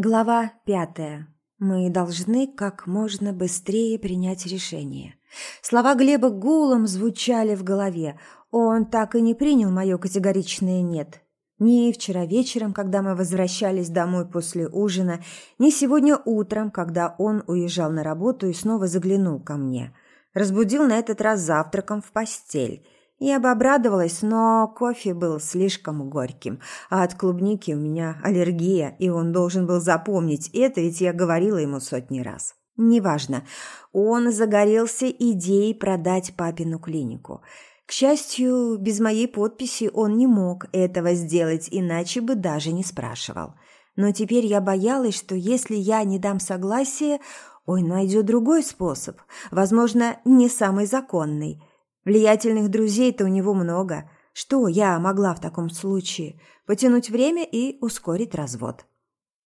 Глава пятая. Мы должны как можно быстрее принять решение. Слова Глеба гулом звучали в голове. Он так и не принял мое категоричное «нет». Ни вчера вечером, когда мы возвращались домой после ужина, ни сегодня утром, когда он уезжал на работу и снова заглянул ко мне. Разбудил на этот раз завтраком в постель – я бы обрадовалась, но кофе был слишком горьким, а от клубники у меня аллергия, и он должен был запомнить это, ведь я говорила ему сотни раз. Неважно, он загорелся идеей продать папину клинику. К счастью, без моей подписи он не мог этого сделать, иначе бы даже не спрашивал. Но теперь я боялась, что если я не дам согласия, он найдет другой способ, возможно, не самый законный – Влиятельных друзей-то у него много. Что я могла в таком случае? Потянуть время и ускорить развод.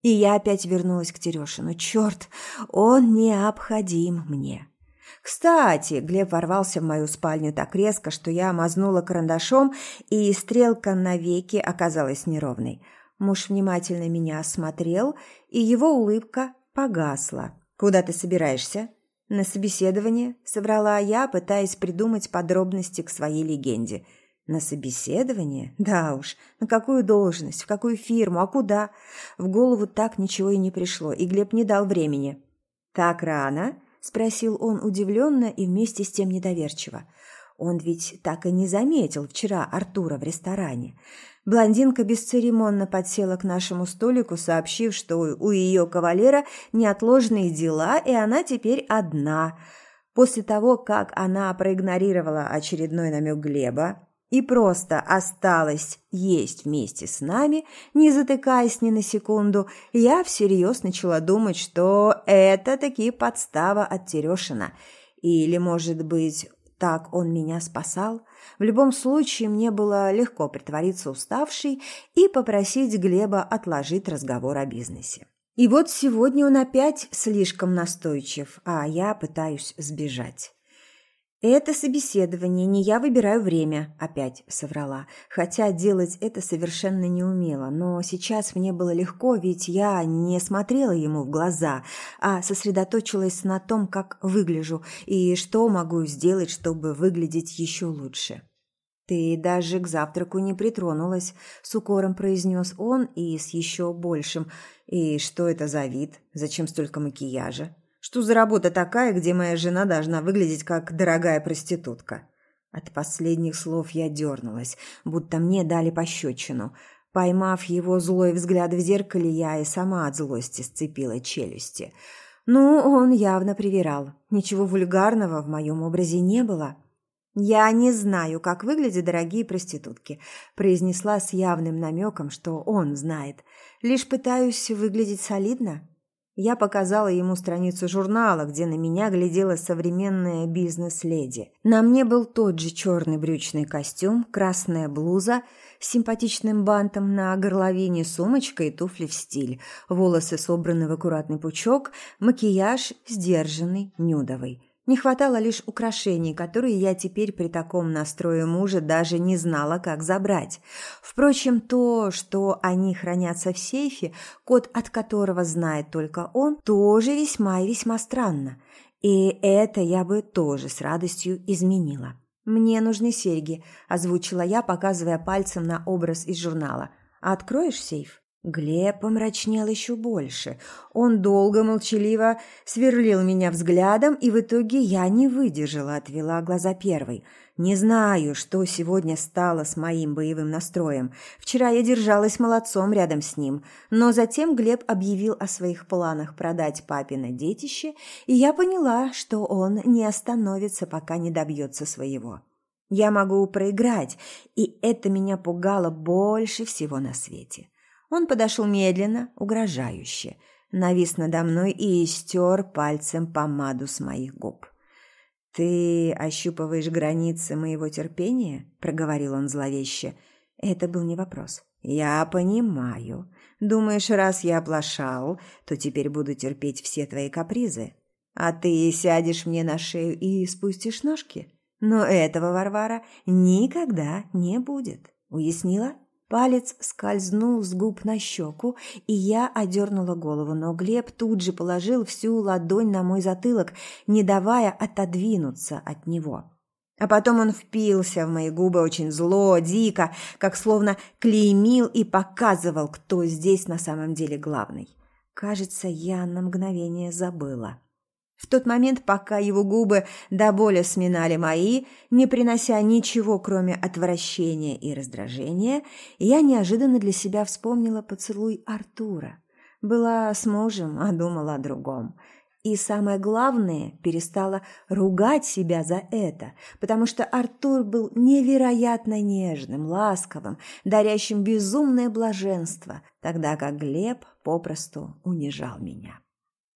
И я опять вернулась к Терешину. Черт, он необходим мне. Кстати, Глеб ворвался в мою спальню так резко, что я мазнула карандашом, и стрелка на веке оказалась неровной. Муж внимательно меня осмотрел, и его улыбка погасла. «Куда ты собираешься?» На собеседование собрала я, пытаясь придумать подробности к своей легенде. На собеседование? Да уж. На какую должность, в какую фирму, а куда? В голову так ничего и не пришло, и Глеб не дал времени. «Так рано?» – спросил он удивленно и вместе с тем недоверчиво. Он ведь так и не заметил вчера Артура в ресторане. Блондинка бесцеремонно подсела к нашему столику, сообщив, что у ее кавалера неотложные дела, и она теперь одна. После того, как она проигнорировала очередной намек Глеба и просто осталась есть вместе с нами, не затыкаясь ни на секунду, я всерьез начала думать, что это таки подстава от Терешина. Или, может быть, так он меня спасал. В любом случае, мне было легко притвориться уставшей и попросить Глеба отложить разговор о бизнесе. И вот сегодня он опять слишком настойчив, а я пытаюсь сбежать. «Это собеседование, не я выбираю время», – опять соврала. Хотя делать это совершенно не умела, но сейчас мне было легко, ведь я не смотрела ему в глаза, а сосредоточилась на том, как выгляжу и что могу сделать, чтобы выглядеть еще лучше. «Ты даже к завтраку не притронулась», – с укором произнес он и с еще большим. «И что это за вид? Зачем столько макияжа?» Что за работа такая, где моя жена должна выглядеть как дорогая проститутка? От последних слов я дернулась, будто мне дали пощечину. Поймав его злой взгляд в зеркале, я и сама от злости сцепила челюсти. Ну, он явно привирал. Ничего вульгарного в моем образе не было. «Я не знаю, как выглядят дорогие проститутки», – произнесла с явным намеком, что он знает. «Лишь пытаюсь выглядеть солидно». Я показала ему страницу журнала, где на меня глядела современная бизнес-леди. На мне был тот же черный брючный костюм, красная блуза с симпатичным бантом на горловине, сумочка и туфли в стиль, волосы собраны в аккуратный пучок, макияж сдержанный, нюдовый. Не хватало лишь украшений, которые я теперь при таком настрое мужа даже не знала, как забрать. Впрочем, то, что они хранятся в сейфе, код от которого знает только он, тоже весьма и весьма странно. И это я бы тоже с радостью изменила. «Мне нужны серьги», – озвучила я, показывая пальцем на образ из журнала. «Откроешь сейф?» Глеб помрачнел еще больше. Он долго, молчаливо сверлил меня взглядом, и в итоге я не выдержала, отвела глаза первой. Не знаю, что сегодня стало с моим боевым настроем. Вчера я держалась молодцом рядом с ним, но затем Глеб объявил о своих планах продать папино детище, и я поняла, что он не остановится, пока не добьется своего. Я могу проиграть, и это меня пугало больше всего на свете. Он подошел медленно, угрожающе, навис надо мной и стер пальцем помаду с моих губ. «Ты ощупываешь границы моего терпения?» – проговорил он зловеще. Это был не вопрос. «Я понимаю. Думаешь, раз я оплошал, то теперь буду терпеть все твои капризы? А ты сядешь мне на шею и спустишь ножки? Но этого, Варвара, никогда не будет. Уяснила?» Палец скользнул с губ на щеку, и я одернула голову, но Глеб тут же положил всю ладонь на мой затылок, не давая отодвинуться от него. А потом он впился в мои губы очень зло, дико, как словно клеймил и показывал, кто здесь на самом деле главный. Кажется, я на мгновение забыла. В тот момент, пока его губы до боли сминали мои, не принося ничего, кроме отвращения и раздражения, я неожиданно для себя вспомнила поцелуй Артура. Была с мужем, а думала о другом. И самое главное, перестала ругать себя за это, потому что Артур был невероятно нежным, ласковым, дарящим безумное блаженство, тогда как Глеб попросту унижал меня.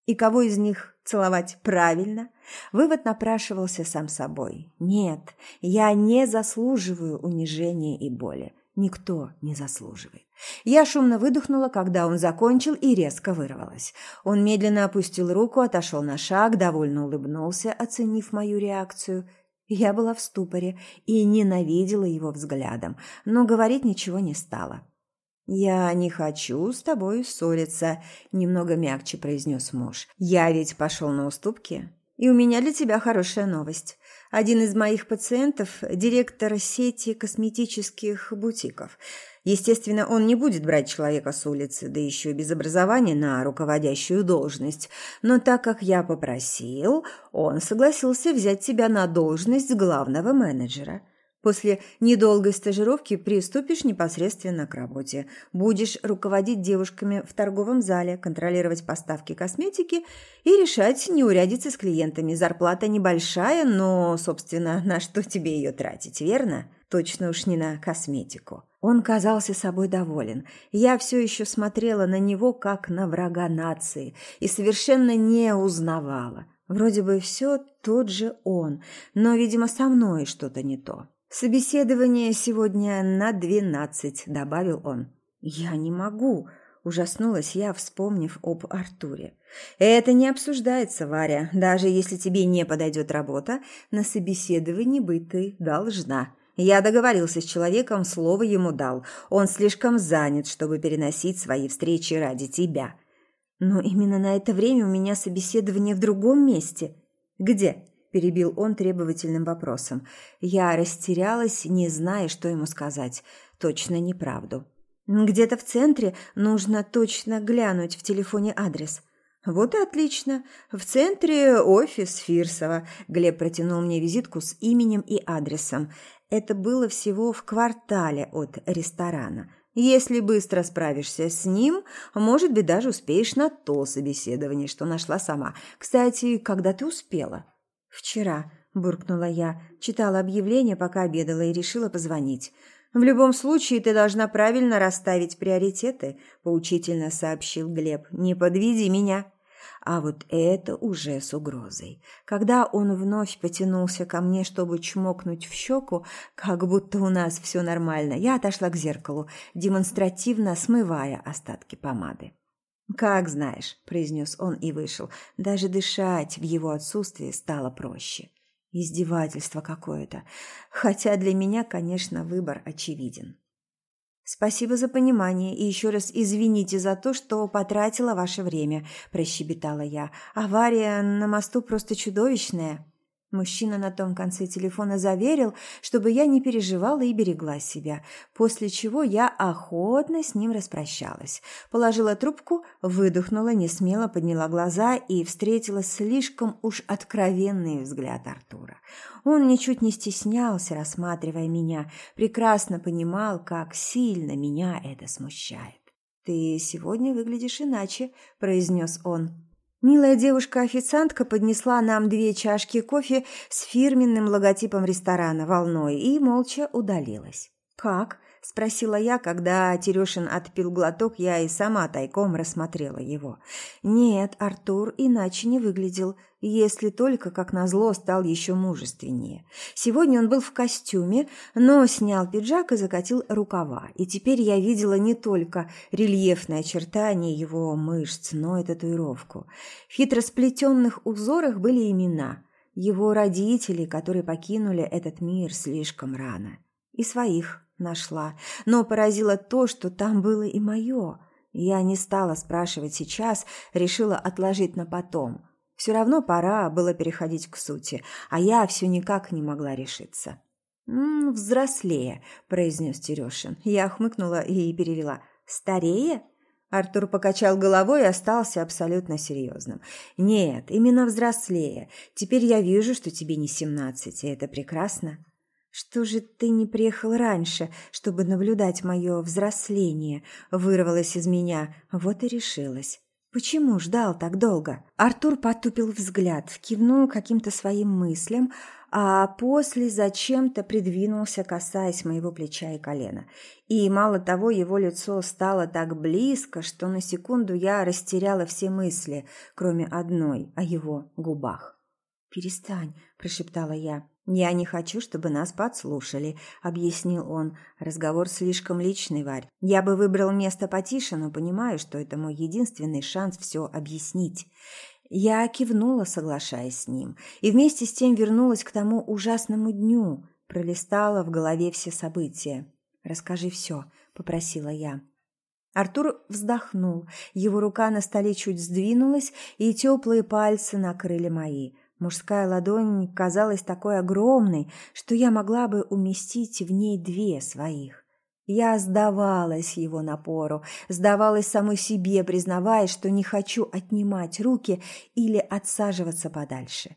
И кого из них целовать правильно? Вывод напрашивался сам собой. Нет, я не заслуживаю унижения и боли. Никто не заслуживает. Я шумно выдохнула, когда он закончил, и резко вырвалась. Он медленно опустил руку, отошел на шаг, довольно улыбнулся, оценив мою реакцию. Я была в ступоре и ненавидела его взглядом, но говорить ничего не стала. «Я не хочу с тобой ссориться», – немного мягче произнес муж. «Я ведь пошел на уступки, и у меня для тебя хорошая новость. Один из моих пациентов – директор сети косметических бутиков. Естественно, он не будет брать человека с улицы, да еще без образования на руководящую должность. Но так как я попросил, он согласился взять тебя на должность главного менеджера». После недолгой стажировки приступишь непосредственно к работе. Будешь руководить девушками в торговом зале, контролировать поставки косметики и решать неурядицы с клиентами. Зарплата небольшая, но, собственно, на что тебе ее тратить, верно? Точно уж не на косметику. Он казался собой доволен. Я все еще смотрела на него, как на врага нации, и совершенно не узнавала. Вроде бы все тот же он, но, видимо, со мной что-то не то. «Собеседование сегодня на двенадцать», — добавил он. «Я не могу», — ужаснулась я, вспомнив об Артуре. «Это не обсуждается, Варя. Даже если тебе не подойдет работа, на собеседовании быть ты должна». Я договорился с человеком, слово ему дал. Он слишком занят, чтобы переносить свои встречи ради тебя. Но именно на это время у меня собеседование в другом месте. Где? Перебил он требовательным вопросом. Я растерялась, не зная, что ему сказать. Точно неправду. Где-то в центре нужно точно глянуть в телефоне адрес. Вот и отлично. В центре офис Фирсова. Глеб протянул мне визитку с именем и адресом. Это было всего в квартале от ресторана. Если быстро справишься с ним, может быть, даже успеешь на то собеседование, что нашла сама. Кстати, когда ты успела? «Вчера», – буркнула я, читала объявление, пока обедала и решила позвонить. «В любом случае ты должна правильно расставить приоритеты», – поучительно сообщил Глеб. «Не подведи меня». А вот это уже с угрозой. Когда он вновь потянулся ко мне, чтобы чмокнуть в щеку, как будто у нас все нормально, я отошла к зеркалу, демонстративно смывая остатки помады. «Как знаешь», – произнес он и вышел. Даже дышать в его отсутствии стало проще. Издевательство какое-то. Хотя для меня, конечно, выбор очевиден. «Спасибо за понимание и еще раз извините за то, что потратила ваше время», – прощебетала я. «Авария на мосту просто чудовищная». Мужчина на том конце телефона заверил, чтобы я не переживала и берегла себя, после чего я охотно с ним распрощалась. Положила трубку, выдохнула, не смело подняла глаза и встретила слишком уж откровенный взгляд Артура. Он ничуть не стеснялся, рассматривая меня, прекрасно понимал, как сильно меня это смущает. «Ты сегодня выглядишь иначе», – произнес он. Милая девушка-официантка поднесла нам две чашки кофе с фирменным логотипом ресторана волной и молча удалилась. «Как?» – спросила я, когда Терешин отпил глоток, я и сама тайком рассмотрела его. Нет, Артур иначе не выглядел, если только, как назло, стал еще мужественнее. Сегодня он был в костюме, но снял пиджак и закатил рукава, и теперь я видела не только рельефное очертание его мышц, но и татуировку. В хитросплетенных узорах были имена – его родителей, которые покинули этот мир слишком рано. И своих Нашла. Но поразило то, что там было и мое. Я не стала спрашивать сейчас, решила отложить на потом. Все равно пора было переходить к сути, а я все никак не могла решиться. «М -м, «Взрослее», – произнес Терешин. Я хмыкнула и перевела. «Старее?» Артур покачал головой и остался абсолютно серьезным. «Нет, именно взрослее. Теперь я вижу, что тебе не семнадцать, и это прекрасно». «Что же ты не приехал раньше, чтобы наблюдать мое взросление?» Вырвалось из меня. Вот и решилась. «Почему ждал так долго?» Артур потупил взгляд, кивнул каким-то своим мыслям, а после зачем-то придвинулся, касаясь моего плеча и колена. И мало того, его лицо стало так близко, что на секунду я растеряла все мысли, кроме одной, о его губах. «Перестань», – прошептала я. «Я не хочу, чтобы нас подслушали», – объяснил он. «Разговор слишком личный, Варь. Я бы выбрал место потише, но понимаю, что это мой единственный шанс все объяснить. Я кивнула, соглашаясь с ним, и вместе с тем вернулась к тому ужасному дню, пролистала в голове все события. «Расскажи все», — попросила я. Артур вздохнул, его рука на столе чуть сдвинулась, и теплые пальцы накрыли мои. Мужская ладонь казалась такой огромной, что я могла бы уместить в ней две своих. Я сдавалась его напору, сдавалась самой себе, признавая, что не хочу отнимать руки или отсаживаться подальше.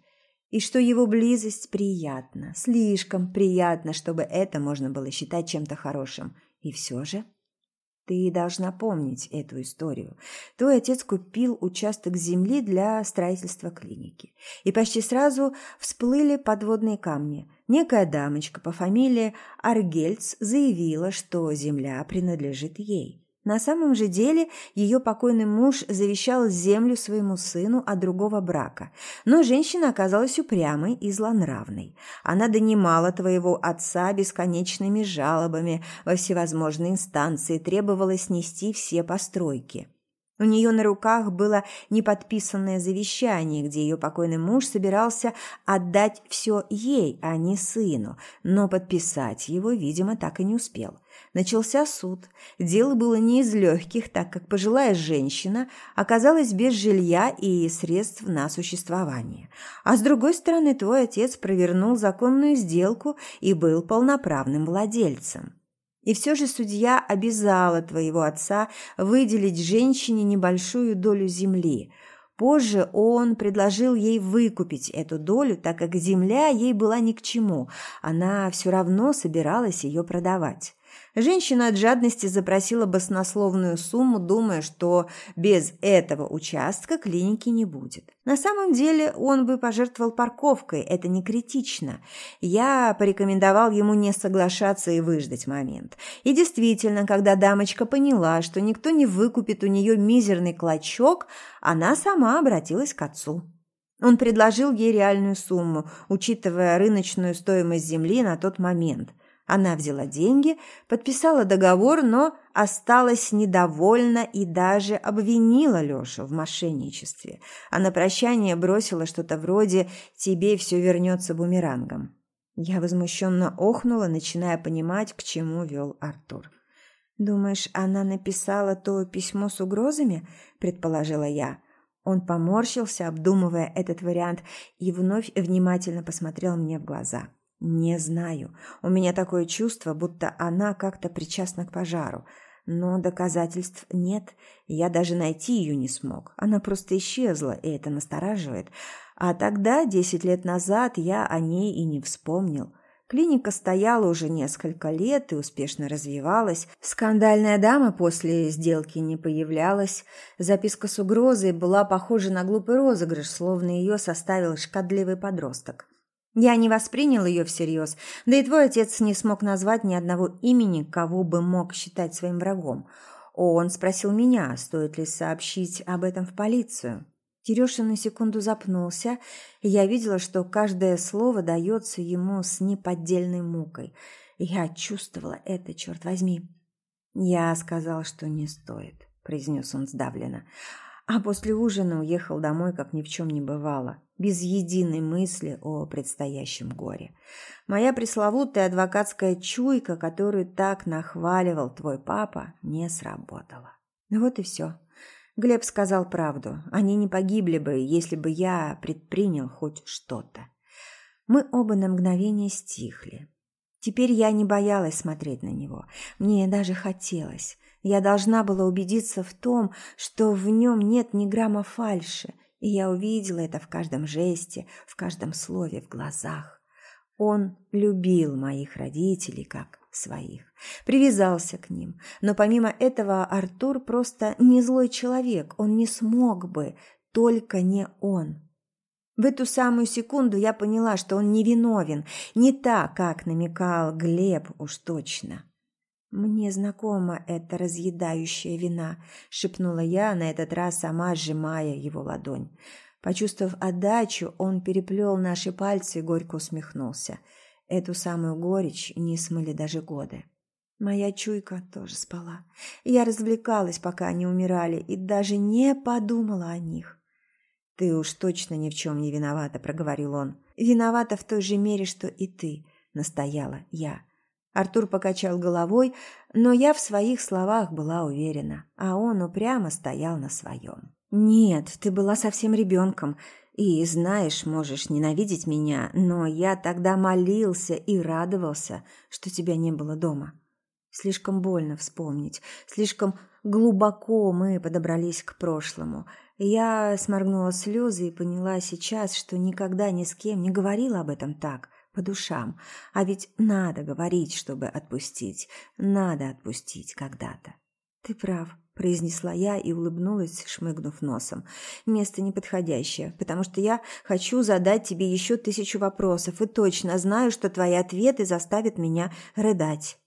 И что его близость приятна, слишком приятна, чтобы это можно было считать чем-то хорошим. И все же... Ты должна помнить эту историю. Твой отец купил участок земли для строительства клиники. И почти сразу всплыли подводные камни. Некая дамочка по фамилии Аргельц заявила, что земля принадлежит ей. На самом же деле ее покойный муж завещал землю своему сыну от другого брака, но женщина оказалась упрямой и злонравной. Она донимала твоего отца бесконечными жалобами во всевозможные инстанции, требовала снести все постройки. У нее на руках было неподписанное завещание, где ее покойный муж собирался отдать все ей, а не сыну, но подписать его, видимо, так и не успел. Начался суд. Дело было не из легких, так как пожилая женщина оказалась без жилья и средств на существование. А с другой стороны, твой отец провернул законную сделку и был полноправным владельцем. И все же судья обязала твоего отца выделить женщине небольшую долю земли. Позже он предложил ей выкупить эту долю, так как земля ей была ни к чему, она все равно собиралась ее продавать. Женщина от жадности запросила баснословную сумму, думая, что без этого участка клиники не будет. На самом деле он бы пожертвовал парковкой, это не критично. Я порекомендовал ему не соглашаться и выждать момент. И действительно, когда дамочка поняла, что никто не выкупит у нее мизерный клочок, она сама обратилась к отцу. Он предложил ей реальную сумму, учитывая рыночную стоимость земли на тот момент. Она взяла деньги, подписала договор, но осталась недовольна и даже обвинила Лешу в мошенничестве. А на прощание бросила что-то вроде «тебе все вернется бумерангом». Я возмущенно охнула, начиная понимать, к чему вел Артур. «Думаешь, она написала то письмо с угрозами?» – предположила я. Он поморщился, обдумывая этот вариант, и вновь внимательно посмотрел мне в глаза. Не знаю. У меня такое чувство, будто она как-то причастна к пожару. Но доказательств нет. Я даже найти ее не смог. Она просто исчезла, и это настораживает. А тогда, десять лет назад, я о ней и не вспомнил. Клиника стояла уже несколько лет и успешно развивалась. Скандальная дама после сделки не появлялась. Записка с угрозой была похожа на глупый розыгрыш, словно ее составил шкадливый подросток. Я не воспринял ее всерьез, да и твой отец не смог назвать ни одного имени, кого бы мог считать своим врагом. Он спросил меня, стоит ли сообщить об этом в полицию. Терешин на секунду запнулся, и я видела, что каждое слово дается ему с неподдельной мукой. Я чувствовала это, черт возьми. «Я сказал, что не стоит», — произнес он сдавленно. А после ужина уехал домой, как ни в чем не бывало, без единой мысли о предстоящем горе. Моя пресловутая адвокатская чуйка, которую так нахваливал твой папа, не сработала. Вот и все. Глеб сказал правду. Они не погибли бы, если бы я предпринял хоть что-то. Мы оба на мгновение стихли. Теперь я не боялась смотреть на него. Мне даже хотелось. Я должна была убедиться в том, что в нем нет ни грамма фальши, и я увидела это в каждом жесте, в каждом слове, в глазах. Он любил моих родителей как своих, привязался к ним, но помимо этого Артур просто не злой человек, он не смог бы, только не он. В эту самую секунду я поняла, что он невиновен, не так, как намекал Глеб уж точно. «Мне знакома эта разъедающая вина», — шепнула я, на этот раз сама сжимая его ладонь. Почувствовав отдачу, он переплел наши пальцы и горько усмехнулся. Эту самую горечь не смыли даже годы. Моя чуйка тоже спала. Я развлекалась, пока они умирали, и даже не подумала о них. «Ты уж точно ни в чем не виновата», — проговорил он. «Виновата в той же мере, что и ты», — настояла я. Артур покачал головой, но я в своих словах была уверена, а он упрямо стоял на своем. «Нет, ты была совсем ребенком, и, знаешь, можешь ненавидеть меня, но я тогда молился и радовался, что тебя не было дома. Слишком больно вспомнить, слишком глубоко мы подобрались к прошлому. Я сморгнула слезы и поняла сейчас, что никогда ни с кем не говорила об этом так – по душам. А ведь надо говорить, чтобы отпустить. Надо отпустить когда-то. Ты прав, произнесла я и улыбнулась, шмыгнув носом. Место неподходящее, потому что я хочу задать тебе еще тысячу вопросов и точно знаю, что твои ответы заставят меня рыдать.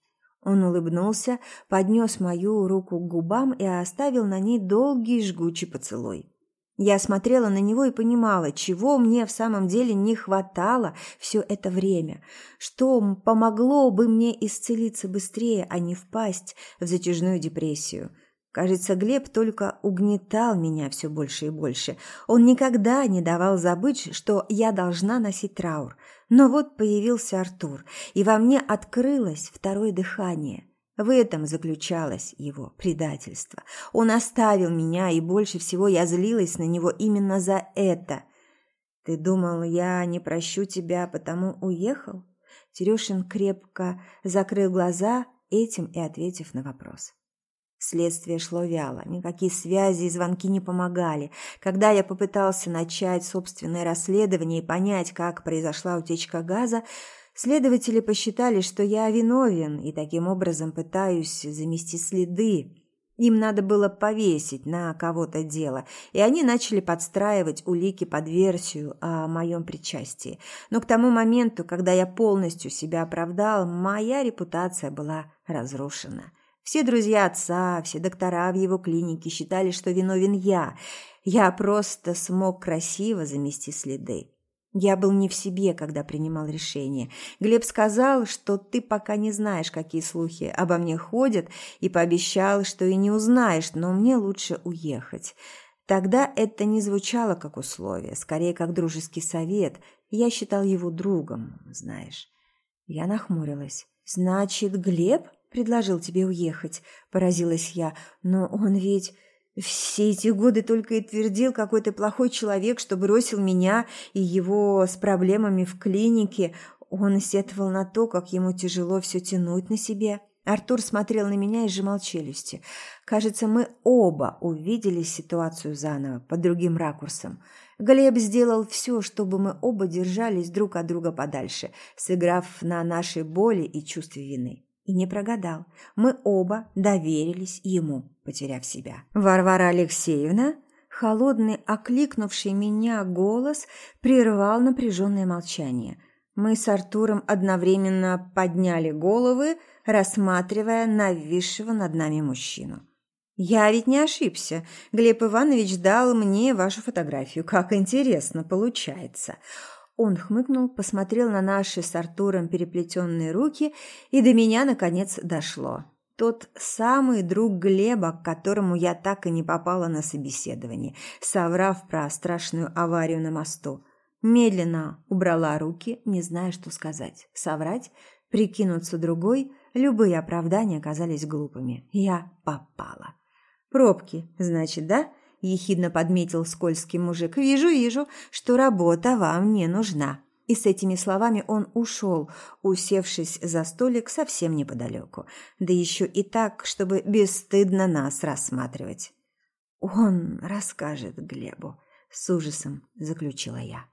Он улыбнулся, поднес мою руку к губам и оставил на ней долгий жгучий поцелуй. Я смотрела на него и понимала, чего мне в самом деле не хватало все это время, что помогло бы мне исцелиться быстрее, а не впасть в затяжную депрессию. Кажется, Глеб только угнетал меня все больше и больше. Он никогда не давал забыть, что я должна носить траур. Но вот появился Артур, и во мне открылось второе дыхание – в этом заключалось его предательство. Он оставил меня, и больше всего я злилась на него именно за это. «Ты думал, я не прощу тебя, потому уехал?» Терешин крепко закрыл глаза, этим и ответив на вопрос. Следствие шло вяло, никакие связи и звонки не помогали. Когда я попытался начать собственное расследование и понять, как произошла утечка газа, Следователи посчитали, что я виновен и таким образом пытаюсь замести следы. Им надо было повесить на кого-то дело, и они начали подстраивать улики под версию о моем причастии. Но к тому моменту, когда я полностью себя оправдал, моя репутация была разрушена. Все друзья отца, все доктора в его клинике считали, что виновен я. Я просто смог красиво замести следы. Я был не в себе, когда принимал решение. Глеб сказал, что ты пока не знаешь, какие слухи обо мне ходят, и пообещал, что и не узнаешь, но мне лучше уехать. Тогда это не звучало как условие, скорее как дружеский совет. Я считал его другом, знаешь. Я нахмурилась. «Значит, Глеб предложил тебе уехать?» – поразилась я. «Но он ведь...» Все эти годы только и твердил какой-то плохой человек, что бросил меня и его с проблемами в клинике. Он сетовал на то, как ему тяжело все тянуть на себе. Артур смотрел на меня и сжимал челюсти. Кажется, мы оба увидели ситуацию заново, под другим ракурсом. Глеб сделал все, чтобы мы оба держались друг от друга подальше, сыграв на нашей боли и чувстве вины. И не прогадал. Мы оба доверились ему, потеряв себя. «Варвара Алексеевна?» Холодный, окликнувший меня голос прервал напряженное молчание. Мы с Артуром одновременно подняли головы, рассматривая нависшего над нами мужчину. «Я ведь не ошибся. Глеб Иванович дал мне вашу фотографию. Как интересно получается. Он хмыкнул, посмотрел на наши с Артуром переплетенные руки, и до меня, наконец, дошло. тот самый друг Глеба, к которому я так и не попала на собеседование, соврав про страшную аварию на мосту. Медленно убрала руки, не зная, что сказать. Соврать, прикинуться другой, любые оправдания оказались глупыми. Я попала. «Пробки, значит, да?» – ехидно подметил скользкий мужик. «Вижу, вижу, что работа вам не нужна». И с этими словами он ушел, усевшись за столик совсем неподалеку. Да еще и так, чтобы бесстыдно нас рассматривать. «Он расскажет Глебу», – с ужасом заключила я.